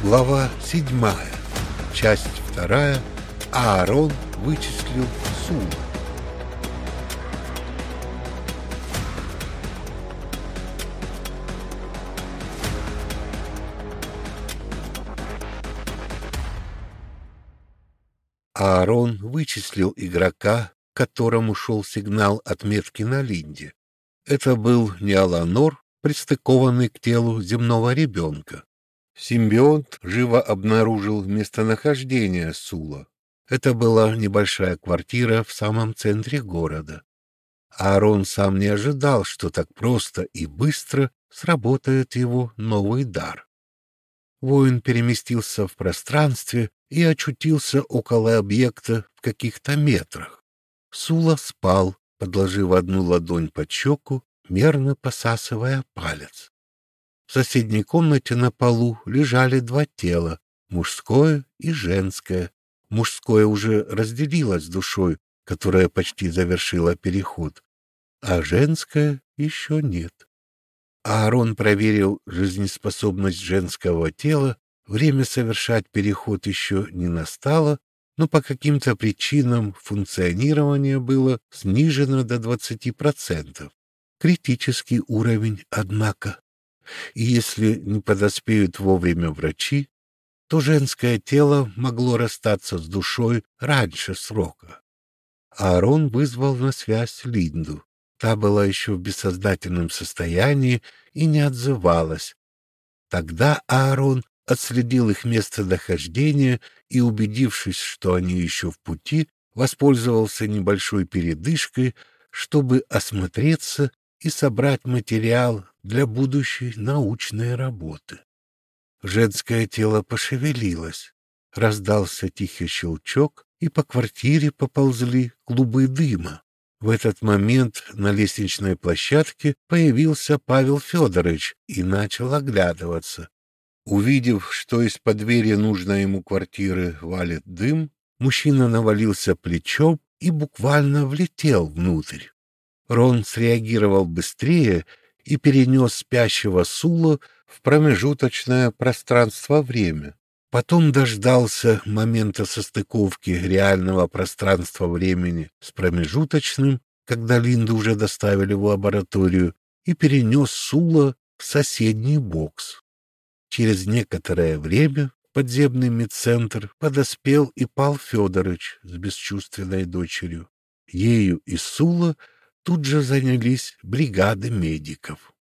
Глава седьмая. Часть вторая. Аарон вычислил Сулу. Аарон вычислил игрока, которому шел сигнал отметки на Линде. Это был не Аланор, пристыкованный к телу земного ребенка. Симбионт живо обнаружил местонахождение Сула. Это была небольшая квартира в самом центре города. Аарон сам не ожидал, что так просто и быстро сработает его новый дар. Воин переместился в пространстве и очутился около объекта в каких-то метрах. Сула спал, подложив одну ладонь под щеку, мерно посасывая палец. В соседней комнате на полу лежали два тела, мужское и женское. Мужское уже разделилось душой, которая почти завершила переход, а женское еще нет. Аарон проверил жизнеспособность женского тела, время совершать переход еще не настало, но по каким-то причинам функционирование было снижено до 20%. Критический уровень, однако. И если не подоспеют вовремя врачи, то женское тело могло расстаться с душой раньше срока. Аарон вызвал на связь Линду. Та была еще в бессознательном состоянии и не отзывалась. Тогда Аарон отследил их местонахождение и, убедившись, что они еще в пути, воспользовался небольшой передышкой, чтобы осмотреться и собрать материал для будущей научной работы. Женское тело пошевелилось, раздался тихий щелчок, и по квартире поползли клубы дыма. В этот момент на лестничной площадке появился Павел Федорович и начал оглядываться. Увидев, что из-под двери нужной ему квартиры валит дым, мужчина навалился плечом и буквально влетел внутрь. Рон среагировал быстрее и перенес спящего Сула в промежуточное пространство-время. Потом дождался момента состыковки реального пространства-времени с промежуточным, когда Линду уже доставили в лабораторию, и перенес Сула в соседний бокс. Через некоторое время подземный медцентр подоспел и Пал Федорович с бесчувственной дочерью. Ею и Сула тут же занялись бригады медиков.